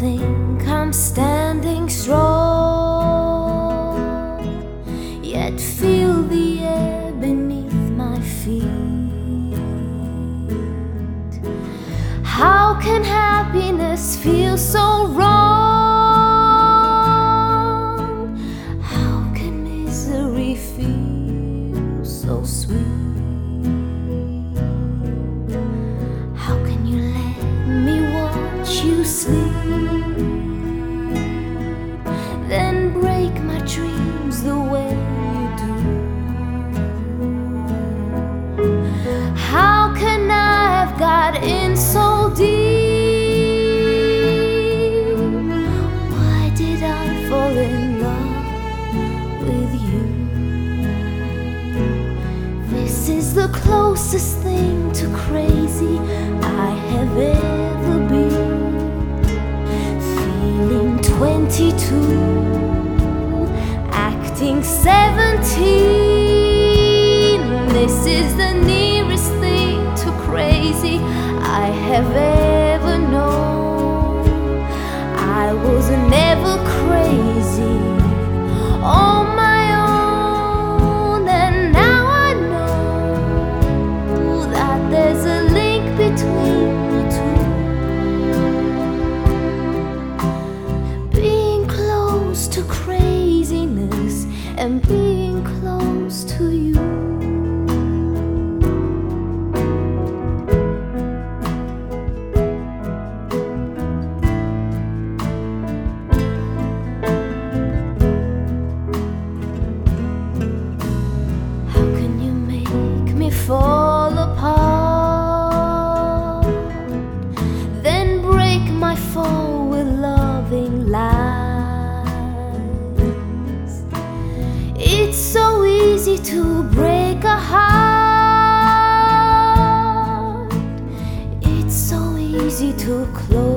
Think I'm standing strong, yet feel the air beneath my feet? How can happiness feel so Then break my dreams the way you do. How can I have got in so deep? Why did I fall in love with you? This is the closest thing to crazy I have ever been. Feeling 22, acting 17. This is the nearest thing to crazy I have ever and being close to you. How can you make me fall to break a heart. It's so easy to close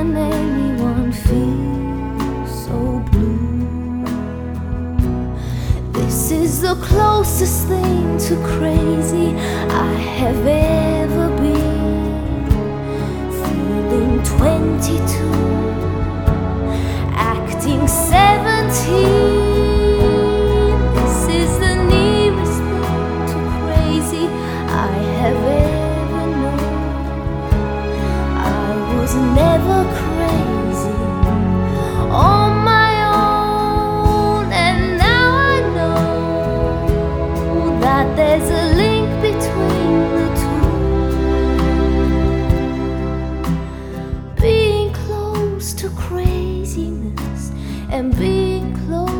can anyone feel so blue? This is the closest thing to crazy I have ever been. Feeling 22, acting 17. There's a link between the two. Being close to craziness and being close.